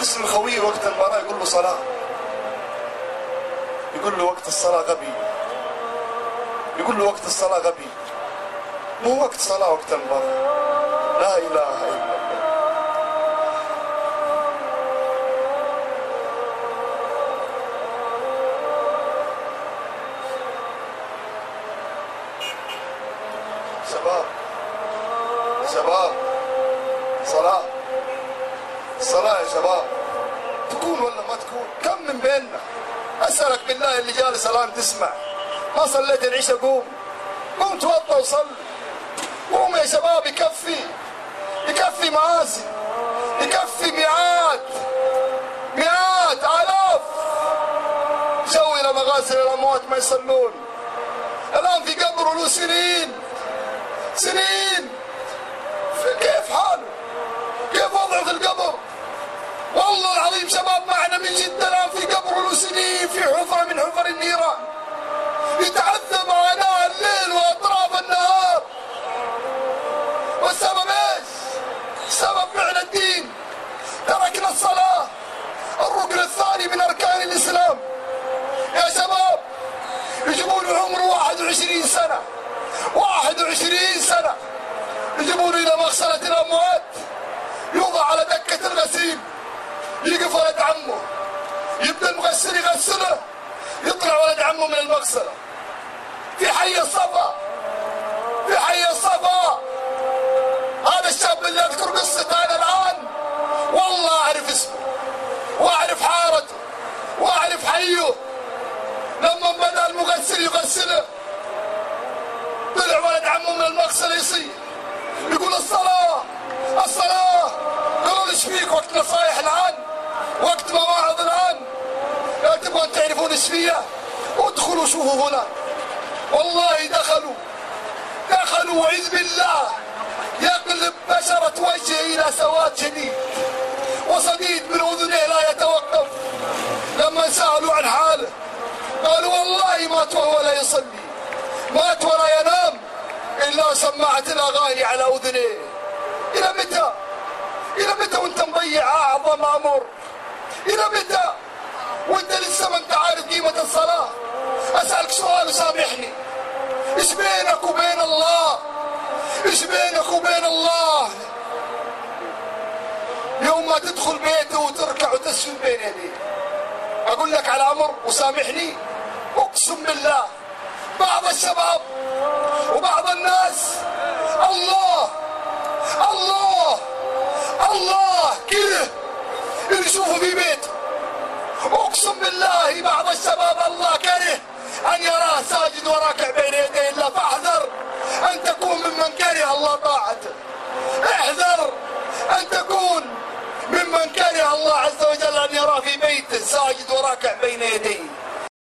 يرسل خويه وقت المباراة يقول له صلاة. يقول له وقت الصلاة غبي. يقول له وقت الصلاة غبي. مو وقت صلاة وقت المباراة. لا إله إلا الله. شباب شباب صلاة. صلاة يا شباب. تكون ولا ما تكون؟ كم من بيننا؟ أسألك بالله اللي جالس الآن تسمع. ما صليت العشاء؟ قوم. قوم توضى وصلي. قوم يا شباب يكفي. يكفي مآسي يكفي مئات مئات آلاف. جو إلى مغاسل الأموات ما يصلون. الآن في قبره له سنين. سنين. كيف حاله؟ كيف وضعه في القبر؟ من الآن في قبره له سنين في حفرة من حفر النيران. يتعذب عناء الليل وأطراف النهار. والسبب إيش؟ سبب فعل الدين. تركنا الصلاة. الركن الثاني من أركان الإسلام. يا شباب يجيبون عمره 21 سنة. 21 سنة. يجيبون إلى مغسلة الأموات. يوضع على دكة الغسيل. يقف ولد عمه. يبدأ المغسل يغسله. يطلع ولد عمه من المغسلة في حي الصفا. في حي الصفا. هذا الشاب اللي أذكر قصته أنا الآن. والله أعرف اسمه. وأعرف حارته. وأعرف حيه. لما بدا المغسل يغسله. طلع ولد عمه من المغسله يصيح يقول الصلاة. الصلاة. إيش فيك وقت نصايح الآن وقت مواعظ الآن. لا تبغون تعرفون إيش فيها ادخلوا شوفوا هنا. والله دخلوا. دخلوا وعيذ بالله. يقلب بشرة وجهه إلى سواد شديد وصديد من أذنيه لا يتوقف. لما سألوا عن حاله قالوا والله مات وهو لا يصلي. مات ولا ينام إلا سماعة الأغاني على أذنيه؟ وأنت مضيع أعظم أمر؟ إلى متى؟ وأنت لسه ما أنت عارف قيمة الصلاة أسألك سؤال وسامحني إيش بينك وبين الله؟ إيش بينك وبين الله؟ يوم ما تدخل بيته وتركع وتسجد بين يديه أقول لك على أمر وسامحني أقسم بالله بعض الشباب وبعض الناس الله الله كذا اللي يشوفه في بيته أقسم بالله بعض الشباب الله كره أن يراه ساجد وراكع بين يديه الله فاحذر أن تكون ممن كره الله طاعته. احذر أن تكون ممن كره الله عز وجل أن يراه في بيته ساجد وراكع بين يديه.